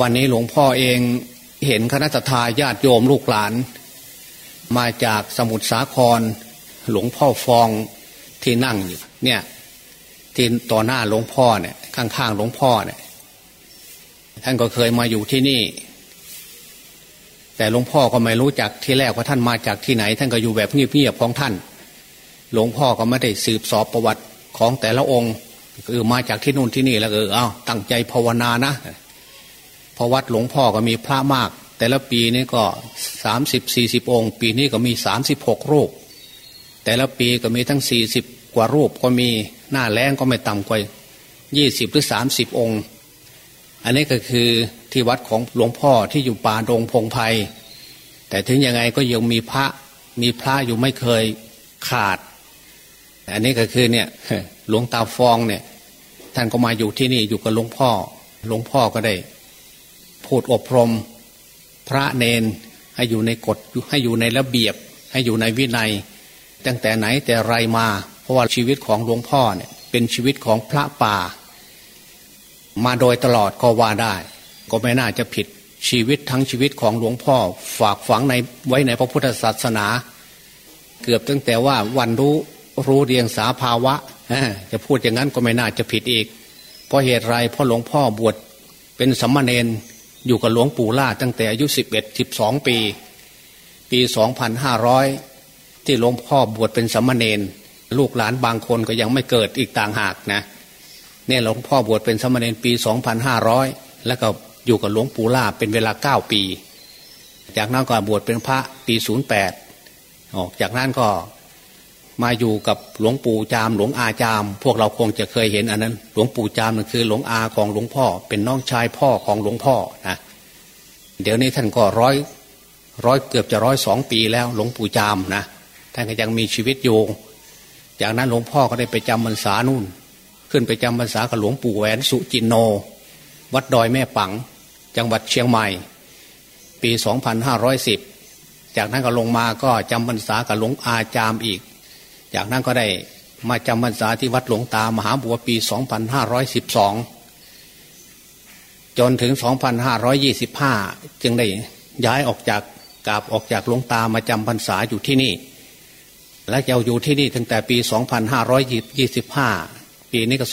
วันนี้หลวงพ่อเองเห็นคณะทาญาติโยมลูกหลาน มาจากสมุทรสาคร หลวงพ่อฟองที่นั่งอยู่เนี่ยที่ต่อหน้าหลวงพ่อเนี่ยข้างๆหลวงพ่อเนี่ยท่านก็เคยมาอยู่ที่นี่ แต่หลวงพ่อก็ไม่รู้จักที่แรกว่าท่านมาจากที่ไหน ท่านก็อยู่แบบเงียบๆของท่าน หลวงพ่อก็ไม่ได้สืบสอบประวัติของแต่ละองค์ คือมาจากที่นู่นที่นี่แล้วเออเอาตั้งใจภาวนานะ พราะวัดหลวงพ่อก็มีพระมาก แต่ละปีนี้ก็สามสิบสี่สิบองค์ ปีนี้ก็มีสามสิบหกรูป แต่ละปีก็มีทั้งสี่สิบกว่ารูปก็มีหน้าแรงก็ไม่ต่ำกว่ายี่สิบหรือสามสิบองค์ อันนี้ก็คือที่วัดของหลวงพ่อที่อยู่ป่าดงพงไพแต่ถึงยังไงก็ยังมีพระมีพระอยู่ไม่เคยขาด อันนี้ก็คือเนี่ยหลวงตาฟองเนี่ยท่านก็มาอยู่ที่นี่อยู่กับหลวงพ่อ หลวงพ่อก็ได้ พูดอบรม พระเนนให้อยู่ในกฎให้อยู่ในระเบียบ ให้อยู่ในวินัย ตั้งแต่ไหนแต่ไรมา เพราะว่าชีวิตของหลวงพ่อเนี่ยเป็นชีวิตของพระป่า มาโดยตลอดก็ว่าได้ ก็ไม่น่าจะผิดชีวิตทั้งชีวิตของหลวงพ่อ ฝากฝังในไว้ในพระพุทธศาสนา เกือบตั้งแต่ว่าวันรู้รู้เรียงสาภาวะจะพูดอย่างนั้นก็ไม่น่าจะผิดอีก เพราะเหตุไรเพราะหลวงพ่อบวชเป็นสัมมาเนน อยู่กับหลวงปู่ล่าตั้งแต่อายุสิบเอ็ดสิบสองปี ปีสองพันห้าร้อยที่หลวงพ่อบวชเป็นสมมาเนนลูกหลานบางคนก็ยังไม่เกิดอีกต่างหากนะเนี่ยหลวงพ่อบวชเป็นสมมาเนนปีสองพันห้าร้อยแล้วก็อยู่กับหลวงปู่ล่าเป็นเวลาเก้าปี จากนั้นก็บวชเป็นพระปีศูนย์แปดออกจากนั้นก็ มาอยู่กับหลวงปู่จามหลวงอาจาม พวกเราคงจะเคยเห็นอันนั้น หลวงปู่จามนั่นคือหลวงอาของหลวงพ่อ เป็นน้องชายพ่อของหลวงพ่อนะเดี๋ยวนี้ท่านก็ร้อยร้อยเกือบจะร้อยสองปีแล้ว หลวงปู่จามนะท่านก็ยังมีชีวิตอยู่ จากนั้นหลวงพ่อก็ได้ไปจำพรรษานู่น ขึ้นไปจำพรรษากับหลวงปู่แหวนสุจินโน วัดดอยแม่ปัง จังหวัดเชียงใหม่ ปีสองพันห้าร้อยสิบจากนั้นก็ลงมาก็จำพรรษากับหลวงอาจามอีก จากนั้นก็ได้มาจำพรรษาที่วัดหลวงตามหาบัวปี 2512 จนถึง 2525 จึงได้ย้ายออกจากกาบออกจากหลวงตามาจำพรรษาอยู่ที่นี่ และจะอยู่ที่นี่ตั้งแต่ปี 2525 ปีนี้ก็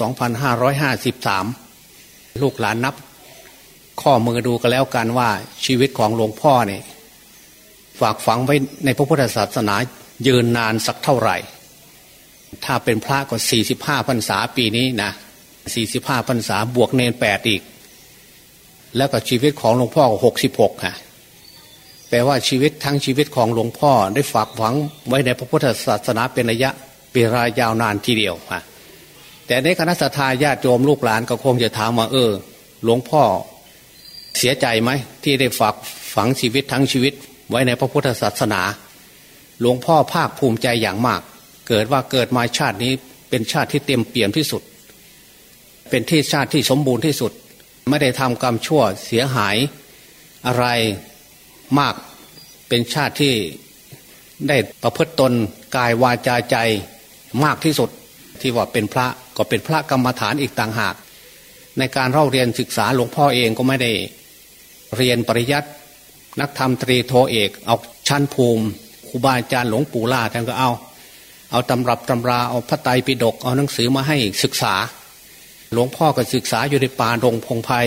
2553 ลูกหลานนับ ข้อมือดูกันแล้วกันว่าชีวิตของหลวงพ่อเนี่ยฝากฝังไว้ในพระพุทธศาสนายืนนานสักเท่าไหร่ ถ้าเป็นพระก็สี่สิบห้าพรรษาปีนี้นะสี่สิบห้าพรรษาบวกเนนแปดอีก แล้วก็ชีวิตของหลวงพ่อหกสิบหกค่ะแปลว่าชีวิตทั้งชีวิตของหลวงพ่อได้ฝากหวังไว้ในพระพุทธศาสนาเป็นระยะเป็นรายยาวนานทีเดียวค่ะแต่ในคณะสัตยาญาติโยมลูกหลานก็คงจะถามว่าเออ หลวงพ่อเสียใจไหมที่ได้ฝากฝังชีวิตทั้งชีวิตไว้ในพระพุทธศาสนา หลวงพ่อภาคภูมิใจอย่างมาก เกิดว่าเกิดมาชาตินี้เป็นชาติที่เต็มเปี่ยมที่สุด เป็นที่ชาติที่สมบูรณ์ที่สุด ไม่ได้ทำกรรมชั่วเสียหายอะไรมากเป็นชาติที่ได้ประพฤติตนกายวาจาใจมากที่สุด ที่ว่าเป็นพระก็เป็นพระกรรมฐานอีกต่างหาก ในการเล่าเรียนศึกษาหลวงพ่อเองก็ไม่ได้เรียนปริยัตินักธรรมตรีโทเอก เอาชั้นภูมิครูบาอาจารย์หลวงปู่ล่าท่านก็เอา เอาตำรับตำราเอาพระไตรปิฎกเอาหนังสือมาให้ศึกษา หลวงพ่อก็ศึกษาอยู่ในป่าดงพงไพ่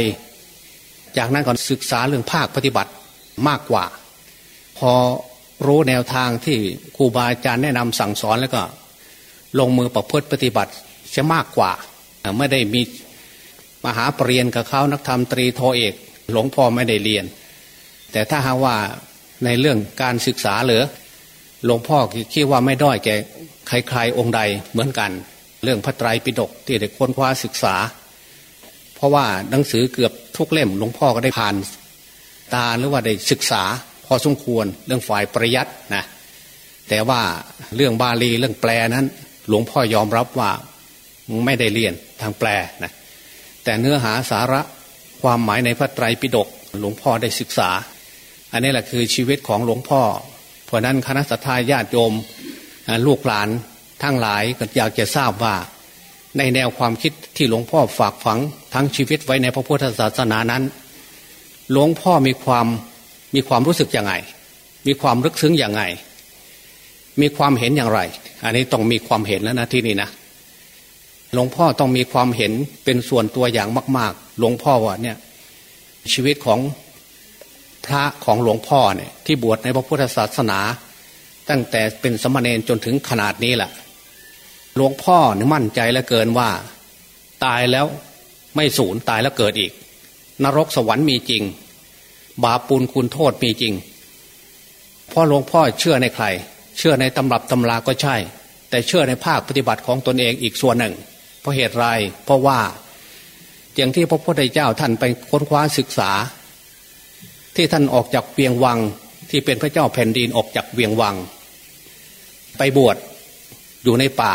จากนั้นก็ศึกษาเรื่องภาคปฏิบัติมากกว่า พอรู้แนวทางที่ครูบาอาจารย์แนะนำสั่งสอนแล้วก็ ลงมือประพฤติปฏิบัติจะมากกว่าไม่ได้มีมหาปรริญญากับเขานักธรรมตรีโทเอก หลวงพ่อไม่ได้เรียน แต่ถ้าหากว่าในเรื่องการศึกษาเหลือหลวงพ่อคิดว่าไม่ด้อยแก ใครๆองค์ใดเหมือนกัน เรื่องพระไตรปิฎกที่ได้ค้นคว้าศึกษา เพราะว่าหนังสือเกือบทุกเล่มหลวงพ่อก็ได้ผ่านตาหรือว่าได้ศึกษา พอสมควรเรื่องฝ่ายประยัดนะแต่ว่าเรื่องบาลีเรื่องแปลนั้น หลวงพ่อยอมรับว่าไม่ได้เรียนทางแปลนะแต่เนื้อหาสาระความหมายในพระไตรปิฎกหลวงพ่อได้ศึกษา อันนี้แหละคือชีวิตของหลวงพ่อ เพราะนั้นคณะสัตยาญาติโยม ลูกหลานทั้งหลายก็อยากจะทราบว่าในแนวความคิดที่หลวงพ่อฝากฝังทั้งชีวิตไว้ในพระพุทธศาสนานั้น หลวงพ่อมีความมีความรู้สึกยังไง มีความรึกซึ้งยังไง มีความเห็นอย่างไร อันนี้ต้องมีความเห็นแล้วนะที่นี่นะ หลวงพ่อต้องมีความเห็นเป็นส่วนตัวอย่างมาก ๆ หลวงพ่อว่าเนี่ยชีวิตของพระของหลวงพ่อเนี่ยที่บวชในพระพุทธศาสนา ตั้งแต่เป็นสมณเณรจนถึงขนาดนี้แหละหลวงพ่อเนี่ยมั่นใจเหลือเกินว่า ตายแล้วไม่สูญตายแล้วเกิดอีก นรกสวรรค์มีจริง บาปุลคุณโทษมีจริงพ่อหลวงพ่อเชื่อในใคร เชื่อในตำรับตำราก็ใช่ แต่เชื่อในภาคปฏิบัติของตนเองอีกส่วนหนึ่ง เพราะเหตุไรเพราะว่า อย่างที่พระพุทธเจ้าท่านไปค้นคว้าศึกษา ที่ท่านออกจากเวียงวัง ที่เป็นพระเจ้าแผ่นดินออกจากเวียงวัง ไปบวชอยู่ในป่า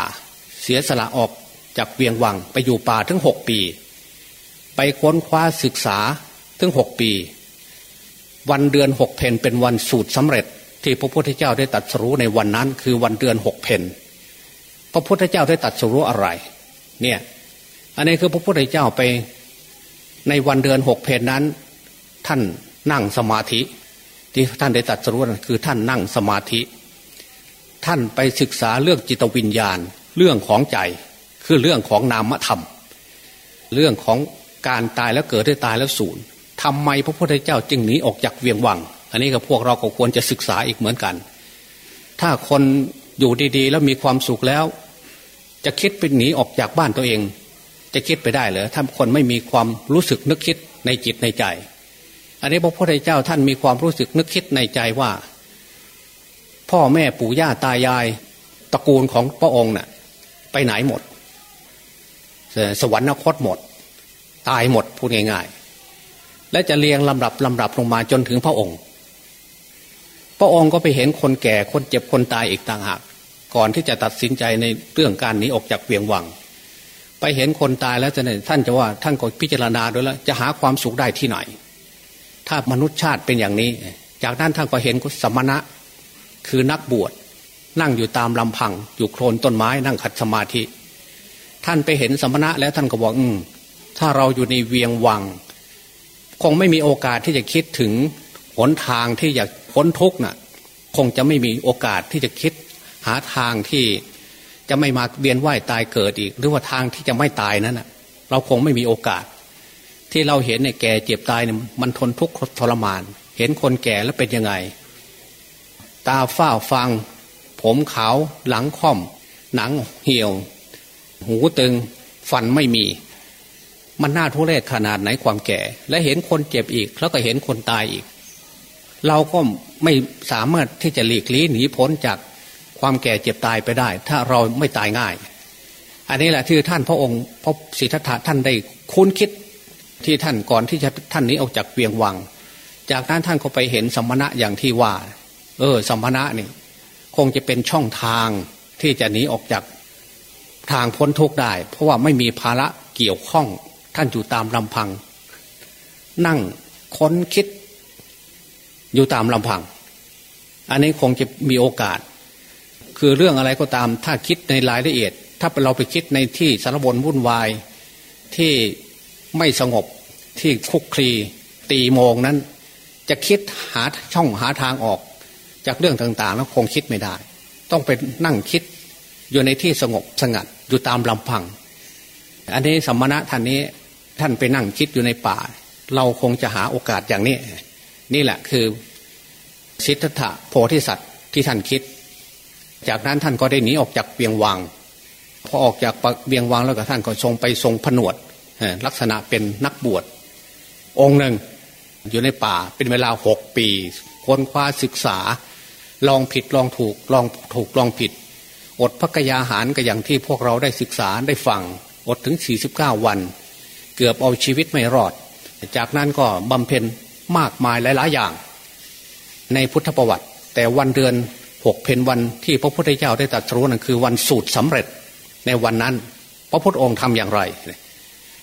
เสียสละออกจากเวียงวัง ไปอยู่ป่าถึงหกปี ไปค้นคว้าศึกษาถึงหกปี วันเดือนหกเพนเป็นวันสูตรสำเร็จ ที่พระพุทธเจ้าได้ตัดสู้ในวันนั้น คือวันเดือนหกเพนพระพุทธเจ้าได้ตัดสู้อะไร เนี่ยอันนี้คือพระพุทธเจ้าไปในวันเดือนหกเพนนั้น ท่านนั่งสมาธิ ที่ท่านได้ตัดสู้นั้นคือท่านนั่งสมาธิ ท่านไปศึกษาเรื่องจิตวิญญาณ เรื่องของใจ คือเรื่องของนามธรรม เรื่องของการตายแล้วเกิดได้ตายแล้วสูญทำไมพระพุทธเจ้าจึงหนีออกจากเวียงวัง อันนี้ก็พวกเราก็ควรจะศึกษาอีกเหมือนกัน ถ้าคนอยู่ดีๆ แล้วมีความสุขแล้ว จะคิดเป็นหนีออกจากบ้านตัวเอง จะคิดไปได้เหรอถ้าคนไม่มีความรู้สึกนึกคิดในจิตในใจ อันนี้พระพุทธเจ้าท่านมีความรู้สึกนึกคิดในใจว่า พ่อแม่ปู่ย่าตายายตระกูลของพระองค์น่ะ ไปไหนหมด สวรรคตหมด ตายหมดพูดง่าย ๆ และจะเรียงลำดับลำดับลงมาจนถึงพระองค์ พระองค์ก็ไปเห็นคนแก่คนเจ็บคนตายอีกต่างหากก่อนที่จะตัดสินใจในเรื่องการหนีออกจากเวียงวัง ไปเห็นคนตายแล้วจะท่านจะว่าท่านก็พิจารณาด้วยแล้วจะหาความสุขได้ที่ไหน ถ้ามนุษย์ชาติเป็นอย่างนี้ จากนั้นท่านก็เห็นสมณะคือนักบวชนั่งอยู่ตามลำพัง อยู่โคลนต้นไม้นั่งขัดสมาธิ ท่านไปเห็นสมณะแล้วท่านก็บอกอืมถ้าเราอยู่ในเวียงวัง คงไม่มีโอกาสที่จะคิดถึงหนทางที่จะพ้นทุกข์น่ะ คงจะไม่มีโอกาสที่จะคิด หาทางที่จะไม่มาเวียนว่ายตายเกิดอีก หรือว่าทางที่จะไม่ตายนั้นน่ะ เราคงไม่มีโอกาส ที่เราเห็นในแก่เจ็บตายเนี่ยมันทนทุกข์ทรมาน เห็นคนแก่แล้วเป็นยังไง ตาฝ้าฟัง ผมขาวหลังค่อม หนังเหี่ยว หูตึง ฟันไม่มี มันน่าทุเรศขนาดไหนความแก่ และเห็นคนเจ็บอีก แล้วก็เห็นคนตายอีก เราก็ไม่สามารถที่จะหลีกลี่หนีพ้นจากความแก่เจ็บตายไปได้ ถ้าเราไม่ตายง่าย อันนี้แหละที่ท่านพระองค์พระสิทธัตถะท่านได้คุ้นคิด ที่ท่านก่อนที่จะท่านนี้ออกจากเวียงวัง จากนั้นท่านก็ไปเห็นสมณะอย่างที่ว่า เออสมณะนี่คงจะเป็นช่องทางที่จะหนีออกจากทางพ้นทุกข์ได้ เพราะว่าไม่มีภาระเกี่ยวข้องท่านอยู่ตามลำพัง นั่งค้นคิดอยู่ตามลำพัง อันนี้คงจะมีโอกาส คือเรื่องอะไรก็ตามถ้าคิดในรายละเอียด ถ้าเราไปคิดในที่สารบนวุ่นวายที่ ไม่สงบที่คุกคลีตีโมงนั้น จะคิดหาช่องหาทางออก จากเรื่องต่างๆ แล้วคงคิดไม่ได้ ต้องไปนั่งคิดอยู่ในที่สงบสงัดอยู่ตามลำพัง อันนี้สมณะท่านนี้ท่านไปนั่งคิดอยู่ในป่า เราคงจะหาโอกาสอย่างนี้ นี่แหละคือสิทธัตถะโพธิสัตว์ที่ท่านคิด จากนั้นท่านก็ได้หนีออกจากเบียงวังพอออกจากเบียงวังแล้วก็ท่านก็ทรงไปทรงผนวด ลักษณะเป็นนักบวชองค์หนึ่งอยู่ในป่าเป็นเวลาหกปี ค้นคว้าศึกษา ลองผิดลองถูกลองถูกลองผิด อดพักยาหารก็อย่างที่พวกเราได้ศึกษาได้ฟัง อดถึง 49 วัน เกือบเอาชีวิตไม่รอด จากนั้นก็บำเพ็ญมากมายหลาย ๆ อย่าง ในพุทธประวัติ แต่วันเดือนหกเพนวันที่พระพุทธเจ้าได้ตรัสรู้นั่นคือวันสูตรสำเร็จในวันนั้น พระพุทธองค์ทำอย่างไร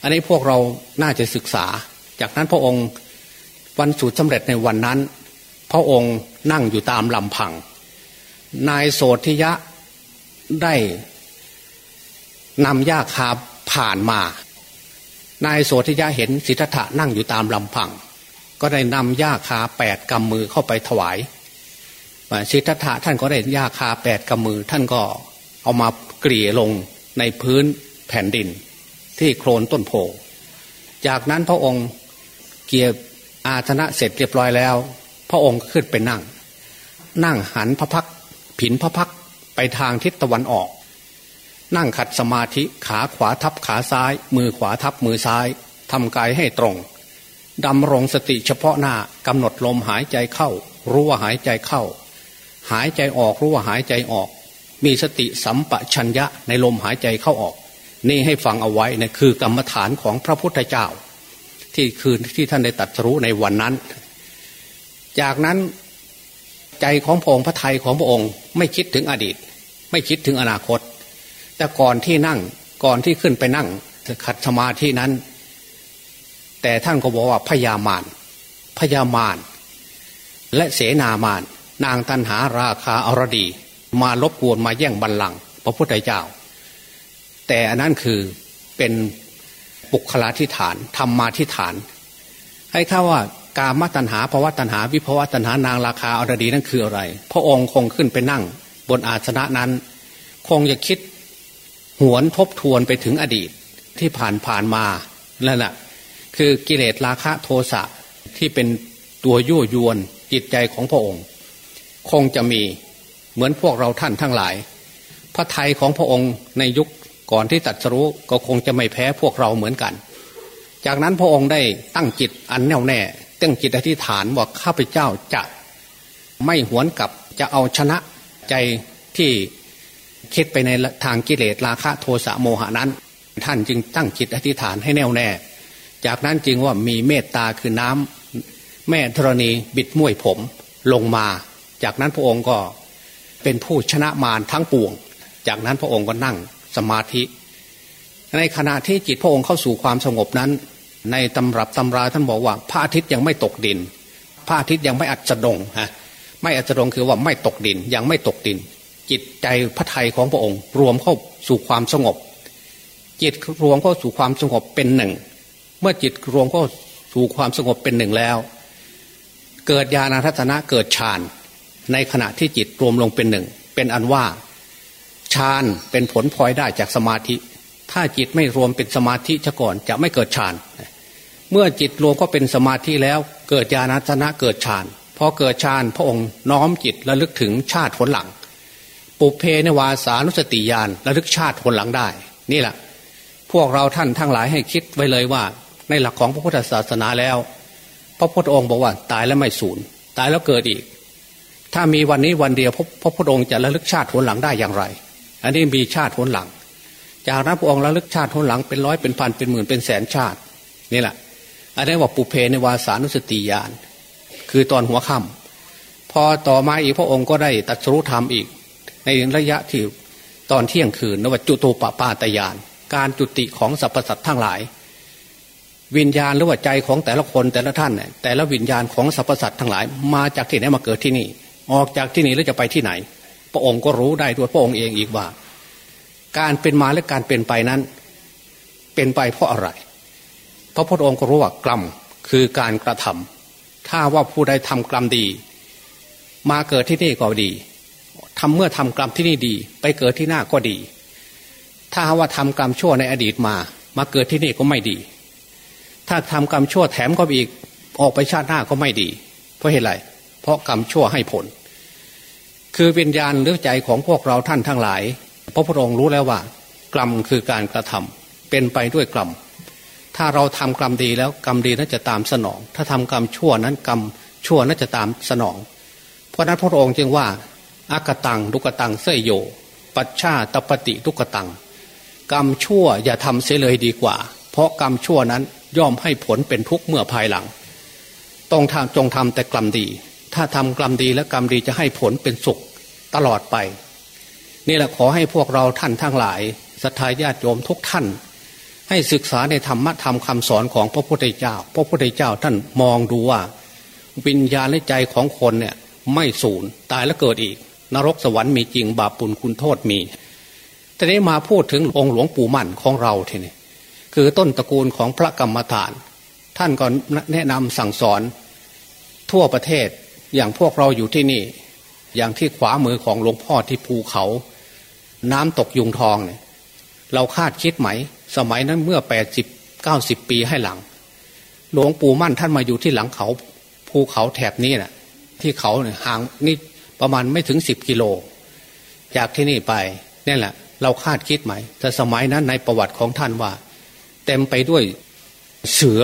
อันนี้พวกเราน่าจะศึกษา จากนั้นพระองค์วันสูตรสำเร็จในวันนั้น พระองค์นั่งอยู่ตามลำพัง นายโสธิยะได้นำยาคาผ่านมา นายโสธิยะเห็นสิทธัตถะนั่งอยู่ตามลำพัง ก็ได้นำหญ้าคาแปดกำมือเข้าไปถวายสิทธัตถะท่านก็ได้หญ้าคาแปดกำมือ ท่านก็เอามาเกลี่ยลงในพื้นแผ่นดิน ที่โคลนต้นโพ จากนั้นพระองค์เกียรอาธนะเสร็จเรียบร้อยแล้ว พระองค์ขึ้นไปนั่ง นั่งหันพระพักผินพระพักไปทางทิศตะวันออก นั่งขัดสมาธิขาขวาทับขาซ้าย มือขวาทับมือซ้ายทำกายให้ตรงดำรงสติเฉพาะหน้ากำหนดลมหายใจเข้า รู้ว่าหายใจเข้า หายใจออกรู้ว่าหายใจออก มีสติสัมปชัญญะในลมหายใจเข้าออก นี่ให้ฟังเอาไว้นะคือกรรมฐานของพระพุทธเจ้า ที่คืนที่ท่านได้ตัดรู้ในวันนั้น จากนั้นใจของพระองค์พระไทยของพระองค์ ไม่คิดถึงอดีต ไม่คิดถึงอนาคต แต่ก่อนที่นั่งก่อนที่ขึ้นไปนั่งขัดสมาธินั้น แต่ท่านก็บอกว่าพญามารพญามารและเสนามารนางตันหาราคาอรดี มาลบกวนมาแย่งบัลลังก์พระพุทธเจ้า แต่อันนั้นคือเป็นบุคลาธิฐานธรรมาธิฐาน ให้ข้าว่ากามตัณหาภาวะตัณหา วิภาวะตัณหานางราคาอรดีนั่นคืออะไร พระองค์คงขึ้นไปนั่ง บนอาสนะนั้น คงจะคิดหวนทบทวนไปถึงอดีตที่ผ่านผ่านมาแล้วนะ่ะคือกิเลสราคะโทสะที่เป็นตัวยั่วยวนจิตใจของพระองค์ คงจะมีเหมือนพวกเราท่านทั้งหลาย พระไทยของพระองค์ในยุค ก่อนที่ตัดสรู้ก็คงจะไม่แพ้พวกเราเหมือนกัน จากนั้นพระองค์ได้ตั้งจิตอันแน่วแน่ ตั้งจิตอธิษฐานว่าข้าพเจ้าจะไม่หวนกลับจะเอาชนะใจที่คิดไปในทางกิเลสราคะโทสะโมหานั้น ท่านจึงตั้งจิตอธิษฐานให้แน่วแน่ จากนั้นจึงว่ามีเมตตาคือน้ำแม่ธรณีบิดม้วยผมลงมา จากนั้นพระองค์ก็เป็นผู้ชนะมารทั้งปวง จากนั้นพระองค์ก็นั่ง สมาธิ ในขณะที่จิตพระองค์เข้าสู่ความสงบนั้น ในตำรับตำราท่านบอกว่า พระอาทิตย์ยังไม่ตกดิน พระอาทิตย์ยังไม่อัจดงฮะไม่อัจดงคือว่าไม่ตกดินยังไม่ตกดิน จิตใจพระไทยของพระองค์ รวมเข้าสู่ความสงบ จิตรวมเข้าสู่ความสงบเป็นหนึ่ง เมื่อจิตรวมก็สู่ความสงบเป็นหนึ่งแล้ว เกิดญาณทัศนะเกิดฌานในขณะที่จิตรวมลงเป็นหนึ่ง เป็นอันว่า ฌานเป็นผลพลอยได้จากสมาธิ ถ้าจิตไม่รวมเป็นสมาธิซะก่อนจะไม่เกิดฌาน เมื่อจิตรวมก็เป็นสมาธิแล้วเกิดญาณทัศนะเกิดฌานพอเกิดฌานพระองค์น้อมจิตระลึกถึงชาติผลหลัง ปุเพนวาสานุสติญาณระลึกชาติผลหลังได้ นี่แหละ พวกเราท่านทั้งหลายให้คิดไว้เลยว่า ในหลักของพระพุทธศาสนาแล้ว พระพุทธองค์บอกว่าตายแล้วไม่สูญตายแล้วเกิดอีก ถ้ามีวันนี้วันเดียวพระพุทธองค์จะระลึกชาติผลหลังได้อย่างไร อันนี้มีชาติผลหลัง จากนั้นพระองค์ระลึกชาติผลหลังเป็นร้อยเป็นพันเป็นหมื่นเป็นแสนชาตินี่แหละ อันนี้ว่าปุเพในวาสานุสติญาณคือตอนหัวค่ำพอต่อมาอีกพระองค์ก็ได้ตัดสู้ธรรมอีก ในระยะที่ตอนเที่ยงคืนนวัจุตูปปาตยาน การจุติของสรรพสัตว์ทั้งหลาย วิญญาณหรือว่าใจของแต่ละคนแต่ละท่านเนี่ยแต่ละวิญญาณของสรรพสัตว์ทั้งหลาย มาจากที่ไหนมาเกิดที่นี่ ออกจากที่นี่แล้วจะไปที่ไหน ระองค์ก็รู้ได้ด้วยพระองค์เองอีกว่า การเป็นมาและการเป็นไปนั้น เป็นไปเพราะอะไร พระพุทธองค์ก็รู้ว่ากรรมคือการกระทำถ้าว่าผู้ใดทำกรรมดี มาเกิดที่นี่ก็ดีทำเมื่อทำกรรมที่นี่ดี ไปเกิดที่หน้าก็ดี ถ้าว่าทำกรรมชั่วในอดีตมา มาเกิดที่นี่ก็ไม่ดี ถ้าทำกรรมชั่วแถมก็อีกออกไปชาติหน้าก็ไม่ดี เพราะเหตุไรเพราะกรรมชั่วให้ผล คือวิญญาณหรือใจของพวกเราท่านทั้งหลาย พระพุทธองค์รู้แล้วว่า กรรมคือการกระทำเป็นไปด้วยกรรมถ้าเราทำกรรมดีแล้วกรรมดีนั้นจะตามสนอง ถ้าทำกรรมชั่วนั้นกรรมชั่วนั้นจะตามสนอง เพราะนั้นพระองค์จึงว่าอากตังลุกตังเสยโย ปัชชาตปฏิทุกตัง กรรมชั่วอย่าทำเสียเลยดีกว่า เพราะกรรมชั่วนั้นย่อมให้ผลเป็นทุกข์เมื่อภายหลัง ต้องทำจงทำแต่กรรมดี ถ้าทำกรรมดีและกรรมดีจะให้ผลเป็นสุขตลอดไป นี่แหละขอให้พวกเราท่านทั้งหลายศรัทธาญาติโยมทุกท่าน ให้ศึกษาในธรรมะธรรมคำสอนของพระพุทธเจ้า พระพุทธเจ้าท่านมองดูว่า วิญญาณและใจของคนเนี่ยไม่สูญตายแล้วเกิดอีก นรกสวรรค์มีจริงบาปปุลคุณโทษมีแต่นี้มาพูดถึงองค์หลวงปู่มั่นของเราทีนี้คือต้นตระกูลของพระกรรมฐาน ท่านก็แนะนำสั่งสอนทั่วประเทศ อย่างพวกเราอยู่ที่นี่ อย่างที่ขวามือของหลวงพ่อที่ภูเขา น้ำตกยุงทองเนี่ย เราคาดคิดไหม สมัยนั้นเมื่อแปดสิบเก้าสิบปีให้หลัง หลวงปู่มั่นท่านมาอยู่ที่หลังเขาภูเขาแถบนี้นะ่ะ ที่เขาเนี่ยห่างนี่ประมาณไม่ถึงสิบกิโล จากที่นี่ไปนี่แหละ เราคาดคิดไหม แต่สมัยนั้นในประวัติของท่านว่า เต็มไปด้วยเสือ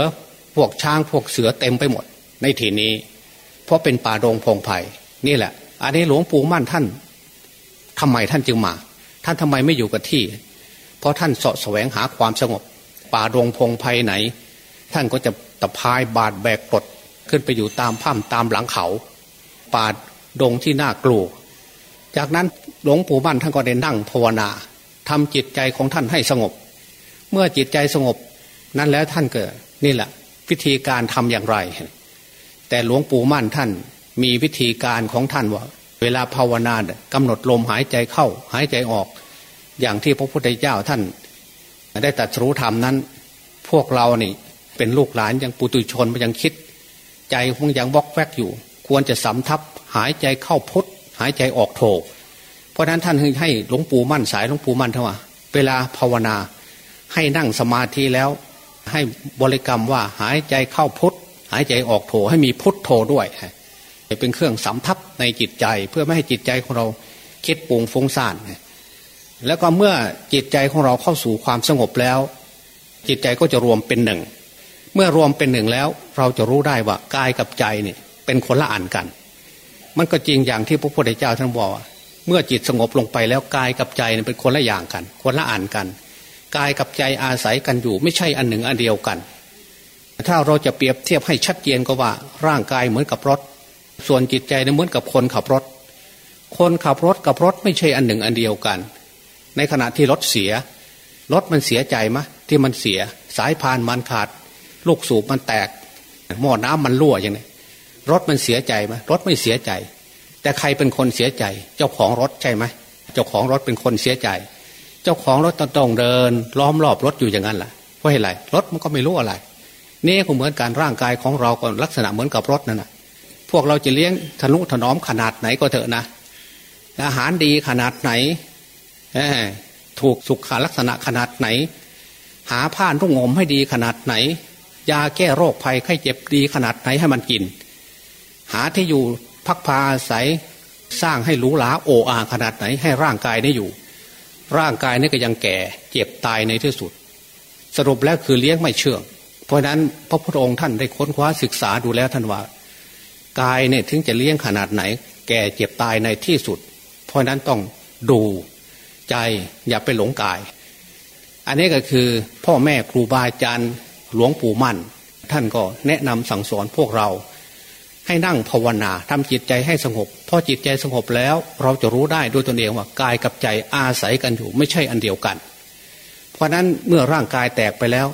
พวกช้างพวกเสือเต็มไปหมด ในที่นี้ เพราะเป็นป่าดงพงไผ่นี่แหละ อันนี้หลวงปู่มั่นท่านทำไมท่านจึงมา ท่านทำไมไม่อยู่กับที่ เพราะท่านเสาะแสวงหาความสงบ ป่าดงพงไผ่ไหน ท่านก็จะตะพายบาดแบกปลดขึ้นไปอยู่ตามถ้ำตามหลังเขา ป่าดงที่น่ากลัวจากนั้นหลวงปู่มั่นท่านก็ได้นั่งภาวนาทำจิตใจของท่านให้สงบ เมื่อจิตใจสงบ นั้นแล้วท่านเกิดนี่แหละ วิธีการทำอย่างไร แต่หลวงปู่มั่นท่าน มีวิธีการของท่านว่า เวลาภาวนากำหนดลมหายใจเข้า หายใจออก อย่างที่พระพุทธเจ้าท่าน ได้ตัดรู้ธรรมนั้น พวกเรานี่เป็นลูกหลานยังปุตุชนมันยังคิด ใจคงยังวอกแวกอยู่ ควรจะสำทับหายใจเข้าพุทหายใจออกโทเพราะนั้นท่านให้หลวงปู่มั่นสายหลวงปู่มั่นเท่าว่าเวลาภาวนาให้นั่งสมาธิแล้ว ให้บริกรรมว่าหายใจเข้าพุท หายใจออกโทให้มีพุทโทด้วยเป็นเครื่องสำทับในจิตใจ เพื่อไม่ให้จิตใจของเราคิดปุงฟุ้งซ่านแล้วก็เมื่อจิตใจของเราเข้าสู่ความสงบแล้ว จิตใจก็จะรวมเป็นหนึ่ง เมื่อรวมเป็นหนึ่งแล้ว เราจะรู้ได้ว่ากายกับใจเนี่ยเป็นคนละอันกัน มันก็จริงอย่างที่พระพุทธเจ้าท่านบอกเมื่อจิตสงบลงไปแล้วกายกับใจเป็นคนละอย่างกัน คนละอันกัน กายกับใจอาศัยกันอยู่ ไม่ใช่อันหนึ่งอันเดียวกัน ถ้าเราจะเปรียบเทียบให้ชัดเจนก็ว่าร่างกายเหมือนกับรถ ส่วนจิตใจเนี่ยเหมือนกับคนขับรถ คนขับรถกับรถไม่ใช่อันหนึ่งอันเดียวกัน ในขณะที่รถเสีย รถมันเสียใจมะ ที่มันเสียสายพานมันขาด ลูกสูบมันแตก หม้อน้ำมันรั่วอย่างนี้รถมันเสียใจไหมรถไม่เสียใจ แต่ใครเป็นคนเสียใจ เจ้าของรถใช่ไหมเจ้าของรถเป็นคนเสียใจ เจ้าของรถต้องเดิน ล้อมรอบรถอยู่อย่างนั้นแหละเพราะอะไรรถมันก็ไม่รู้อะไร นี่ก็เหมือนการร่างกายของเราก็ลักษณะเหมือนกับรถนั่นแหะพวกเราจะเลี้ยงทนุถนอมขนาดไหนก็เถอะนะ อาหารดีขนาดไหนถูกสุขลักษณะขนาดไหน หาผ้านุ่งห่มให้ดีขนาดไหน ยาแก้โรคภัยไข้เจ็บดีขนาดไหนให้มันกิน หาที่อยู่พักพาอาศัยสร้างให้หรูหราโออาขนาดไหนให้ร่างกายได้อยู่ ร่างกายนี่ก็ยังแก่เจ็บตายในที่สุด สรุปแล้วคือเลี้ยงไม่เชื่อง เพราะนั้นพระพุทธองค์ท่านได้ค้นคว้าศึกษาดูแล้วท่านว่ากายเนี่ยถึงจะเลี้ยงขนาดไหน แก่เจ็บตายในที่สุด เพราะนั้นต้องดูใจอย่าไปหลงกาย อันนี้ก็คือพ่อแม่ครูบาอาจารย์หลวงปู่มั่น ท่านก็แนะนำสั่งสอนพวกเรา ให้นั่งภาวนาทำจิตใจให้สงบพอจิตใจสงบแล้วเราจะรู้ได้ด้วยตนเองว่ากายกับใจอาศัยกันอยู่ไม่ใช่อันเดียวกัน เพราะนั้นเมื่อร่างกายแตกไปแล้ว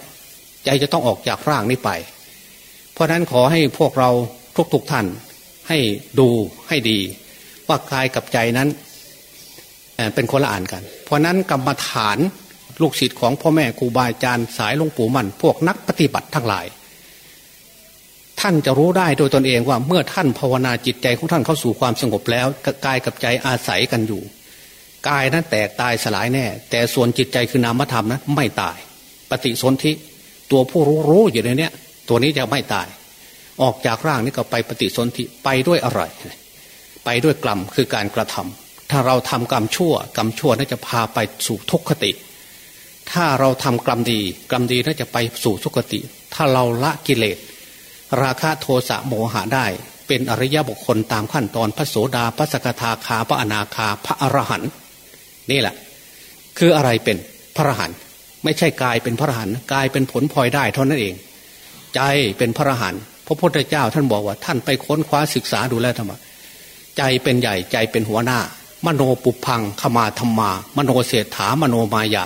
ใจจะต้องออกจากร่างนี้ไป เพราะนั้นขอให้พวกเราทุกๆทท่าน ให้ดูให้ดี ว่ากายกับใจนั้นเป็นคนละอ่านกัน เพราะนั้นกรรมฐานลูกศิษย์ของพ่อแม่ครูบาอาจารย์สายหลวงปู่มัน พวกนักปฏิบัติทั้งหลาย ท่านจะรู้ได้โดยตนเองว่าเมื่อท่านภาวนาจิตใจของท่านเข้าสู่ความสงบแล้วกายกับใจอาศัยกันอยู่กายนั้นแตกตายสลายแน่ แต่ส่วนจิตใจคือนามธรรมนั้นไม่ตาย ปฏิสนธิ ตัวผู้รู้รู้อยู่ในนี้ตัวนี้จะไม่ตาย ออกจากร่างนี้ก็ไปปฏิสนธิไปด้วยอะไร ไปด้วยกรรมคือการกระทำถ้าเราทำกรรมชั่ว กรรมชั่วน่าจะพาไปสู่ทุกขติ ถ้าเราทำกรรมดี กรรมดีน่าจะไปสู่ทุกขติ ถ้าเราละกิเลส ราคะโทสะโมหะได้ เป็นอริยบุคคลตามขั้นตอนพระโสดาพระสกทาคาพระอนาคาพระอรหันต์นี่แหละ คืออะไรเป็นพระอรหันต์ ไม่ใช่กายเป็นพระอรหันต์กายเป็นผลพลอยได้เท่านั้นเอง ใจเป็นพระอรหันต์พระพุทธเจ้าท่านบอกว่าท่านไปค้นคว้าศึกษาดูแลธรรมใจเป็นใหญ่ใจเป็นหัวหน้า มโนปุพังขมาธรรมา มโนเศรษฐามโนมายา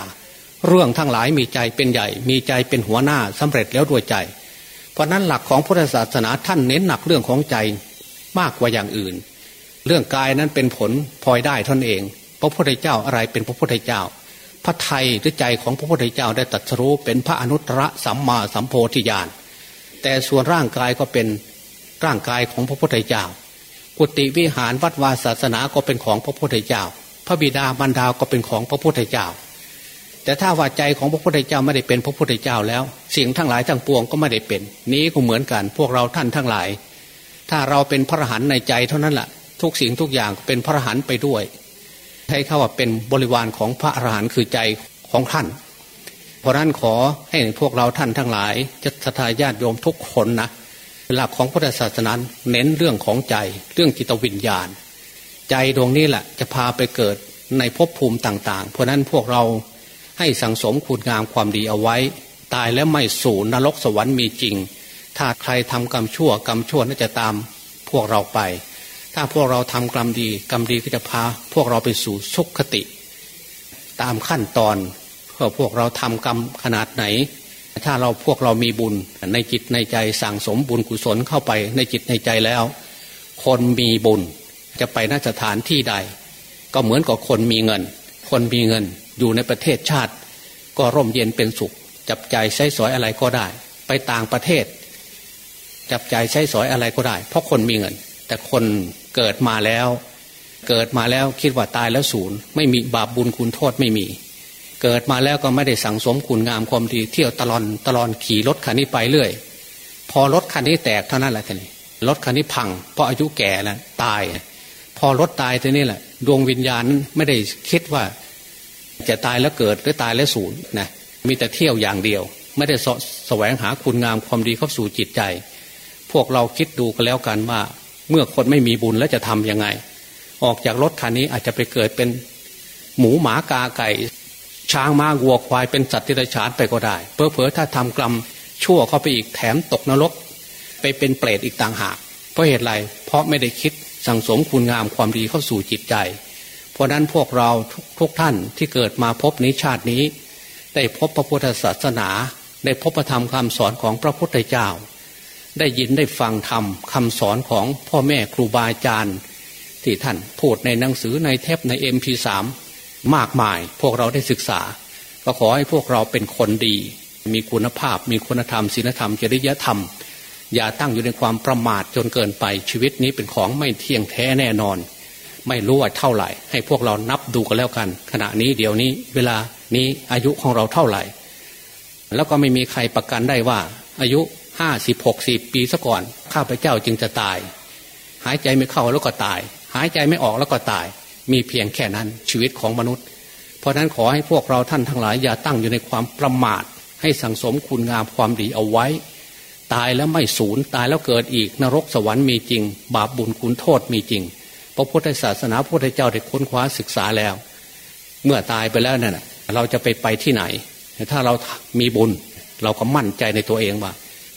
เรื่องทั้งหลายมีใจเป็นใหญ่ มีใจเป็นหัวหน้าสำเร็จแล้วด้วยใจ เพราะนั้นหลักของพุทธศาสนาท่านเน้นหนักเรื่องของใจมากกว่าอย่างอื่น เรื่องกายนั้นเป็นผลพลอยได้ท่านเอง พระพุทธเจ้าอะไรเป็นพระพุทธเจ้า พระไทยหรือใจของพระพุทธเจ้าได้ตรัสรู้เป็นพระอนุตตรสัมมาสัมโพธิญาณแต่ส่วนร่างกายก็เป็นร่างกายของพระพุทธเจ้า กุฏิวิหารวัดวาศาสนาก็เป็นของพระพุทธเจ้า พระบิดามารดาก็เป็นของพระพุทธเจ้า แต่ถ้าว่าใจของพระพุทธเจ้าไม่ได้เป็นพระพุทธเจ้าแล้ว สิ่งทั้งหลายทั้งปวงก็ไม่ได้เป็น นี้ก็เหมือนกัน พวกเราท่านทั้งหลาย ถ้าเราเป็นพระรหันในใจเท่านั้นแหละทุกสิ่งทุกอย่างเป็นพระรหันไปด้วย ให้เขาว่าเป็นบริวารของพระอรหันต์คือใจของท่าน เพราะนั้นขอให้พวกเราท่านทั้งหลายจะทายาติโยมทุกคนนะหลักของพุทธศาสนาเน้นเรื่องของใจเรื่องจิตวิญญาณ ใจดวงนี้แหละจะพาไปเกิดในภพภูมิต่าง ๆ เพราะนั้นพวกเราให้สังสมคุณงามความดีเอาไว้ ตายแล้วไม่สูญนรกสวรรค์มีจริง ถ้าใครทำกรรมชั่วกรรมชั่วน่าจะตามพวกเราไป ถ้าพวกเราทำกรรมดีกรรมดีก็จะพา พวกเราไปสู่สุขคติ ตามขั้นตอนเพื่อพวกเราทำกรรมขนาดไหน ถ้าเราพวกเรามีบุญในจิตในใจสั่งสมบุญกุศลเข้าไปในจิตในใจแล้ว คนมีบุญจะไปนสถานที่ใด ก็เหมือนกับคนมีเงิน คนมีเงินอยู่ในประเทศชาติ ก็ร่มเย็นเป็นสุข จับใจใช้สอยอะไรก็ได้ ไปต่างประเทศ จับใจใช้สอยอะไรก็ได้ เพราะคนมีเงิน แต่คน เกิดมาแล้ว เกิดมาแล้วคิดว่าตายแล้วศูนย์ไม่มีบาปบุญคุณโทษไม่มี เกิดมาแล้วก็ไม่ได้สั่งสมคุณงามความดีเที่ยวตลอนตลอนขี่รถคันนี้ไปเรื่อย พอรถคันนี้แตกเท่านั้นแหละท่านรถคันนี้พัง เพราะอายุแก่แล้วตาย พอรถตายทีนี้แหละ ดวงวิญญาณไม่ได้คิดว่าจะตายแล้วเกิดหรือตายแล้วสูญนะมีแต่เที่ยวอย่างเดียว ไม่ได้สแสวงหาคุณงามความดีเข้าสู่จิตใจ พวกเราคิดดูกันแล้วกันว่า เมื่อคนไม่มีบุญแล้วจะทํำยังไง ออกจากรถคันนี้อาจจะไปเกิดเป็นหมูหมากาไก่ ช้างม้าวัวควายเป็นสัตว์ที่ไรฉานไปก็ได้เพอเพอถ้าทำกรรมชั่วเข้าไปอีกแถมตกนรก ไปเป็นเปรตอีกต่างหาก เพราะเหตุไรเพราะไม่ได้คิดสั่งสมคุณงามความดีเข้าสู่จิตใจ เพราะนั้นพวกเราททุกท่านที่เกิดมาพบนี้ชาตินี้ ได้พบพระพุทธศาสนา ได้พบพระธรรมคำสอนของพระพุทธเจ้า ได้ยินได้ฟังธรรมคำสอนของพ่อแม่ครูบาอาจารย์ ที่ท่านพูดในหนังสือในเทปในเอ็มพีสามมากมาย พวกเราได้ศึกษา ก็ขอให้พวกเราเป็นคนดี มีคุณภาพ มีคุณธรรมศีลธรรมจริยธรรม อย่าตั้งอยู่ในความประมาทจนเกินไปชีวิตนี้เป็นของไม่เที่ยงแท้แน่นอน ไม่รู้ว่าเท่าไหร่ ให้พวกเรานับดูกันแล้วกัน ขณะนี้เดี๋ยวนี้ เวลานี้อายุของเราเท่าไหร่ แล้วก็ไม่มีใครประกันได้ว่า อายุ ห้าสิบหกสิบปีซะก่อน ข้าพเจ้าจึงจะตาย หายใจไม่เข้าแล้วก็ตาย หายใจไม่ออกแล้วก็ตาย มีเพียงแค่นั้นชีวิตของมนุษย์ เพราะนั้นขอให้พวกเราท่านทั้งหลายอย่าตั้งอยู่ในความประมาท ให้สังสมคุณงามความดีเอาไว้ ตายแล้วไม่สูญตายแล้วเกิดอีกนรกสวรรค์มีจริง บาปบุญคุณโทษมีจริงพระพุทธศาสนาพระพุทธเจ้าได้ค้นคว้าศึกษาแล้ว เมื่อตายไปแล้วนั่นเราจะไปไปที่ไหน ถ้าเรามีบุญเราก็มั่นใจในตัวเองว่า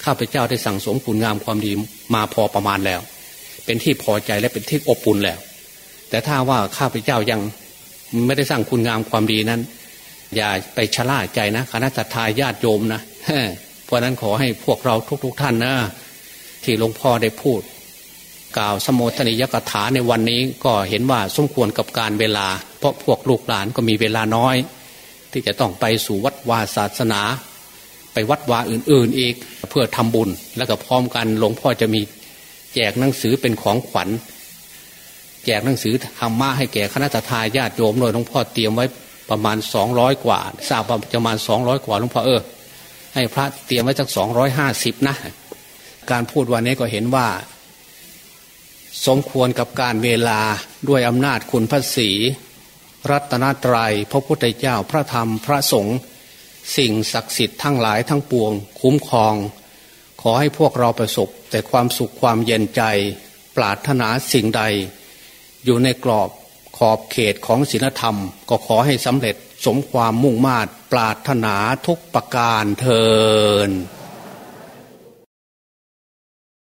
ข้าพเจ้าได้สั่งสมคุณงามความดีมาพอประมาณแล้ว เป็นที่พอใจและเป็นที่อบอุ่นแล้ว แต่ถ้าว่าข้าพเจ้ายังไม่ได้สร้างคุณงามความดีนั้น อย่าไปชะล่าใจนะคณะทาญาติโยมนะเพราะนั้นขอให้พวกเราทุกๆทท่านนะ ที่หลวงพ่อได้พูด กล่าวสมุทนิยกถาในวันนี้ก็เห็นว่าสมควรกับการเวลา เพราะพวกลูกหลานก็มีเวลาน้อย ที่จะต้องไปสู่วัดวาศาสนา ไปวัดวาอื่น ๆอีกเพื่อทำบุญแล้วก็พร้อมกันหลวงพ่อจะมีแจกหนังสือเป็นของขวัญ แจกหนังสือธรรมะให้แก่คณะทาญาติโยมโดยหลวงพ่อเตรียมไว้ประมาณสองร้อยกว่าทราบประมาณสองร้อยกว่าหลวงพ่อเออให้พระเตรียมไว้สักสองร้อยห้าสิบนะ การพูดวันนี้ก็เห็นว่า สมควรกับการเวลาด้วยอำนาจคุณพระศีรัตนตรยัยพระพุทธเจ้าพระธรรมพระสงฆ์ สิ่งศักดิ์สิทธิ์ทั้งหลายทั้งปวง คุ้มครอง ขอให้พวกเราประสบ แต่ความสุขความเย็นใจ ปรารถนาสิ่งใด อยู่ในกรอบขอบเขตของศีลธรรม ก็ขอให้สำเร็จสมความมุ่งมา่ปรารถนาทุกประการเทิน